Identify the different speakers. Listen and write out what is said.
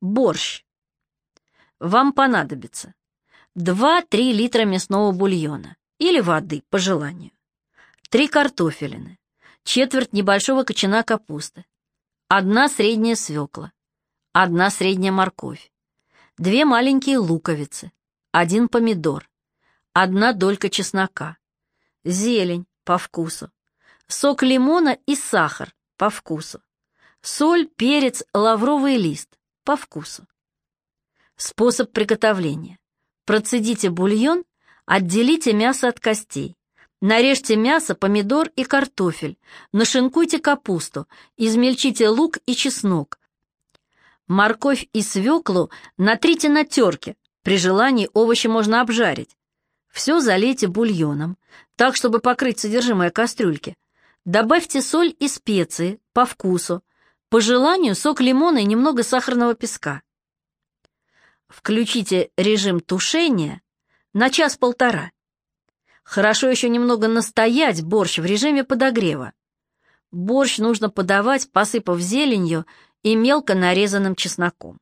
Speaker 1: Борщ. Вам понадобится 2-3 литра мясного бульона или воды, по желанию, 3 картофелины, четверть небольшого кочана капусты, одна средняя свекла, одна средняя морковь, две маленькие луковицы, один помидор, одна долька чеснока, зелень по вкусу, сок лимона и сахар по вкусу, соль, перец, лавровый лист по вкусу. Способ приготовления. Процедите бульон, отделите мясо от костей. Нарежьте мясо, помидор и картофель, нашинкуйте капусту, измельчите лук и чеснок. Морковь и свеклу натрите на терке, при желании овощи можно обжарить. Все залейте бульоном, так, чтобы покрыть содержимое кастрюльки. Добавьте соль и специи по вкусу, по желанию сок лимона и немного сахарного песка. Включите режим тушения на час-полтора. Хорошо еще немного настоять борщ в режиме подогрева. Борщ нужно подавать, посыпав зеленью и мелко нарезанным чесноком.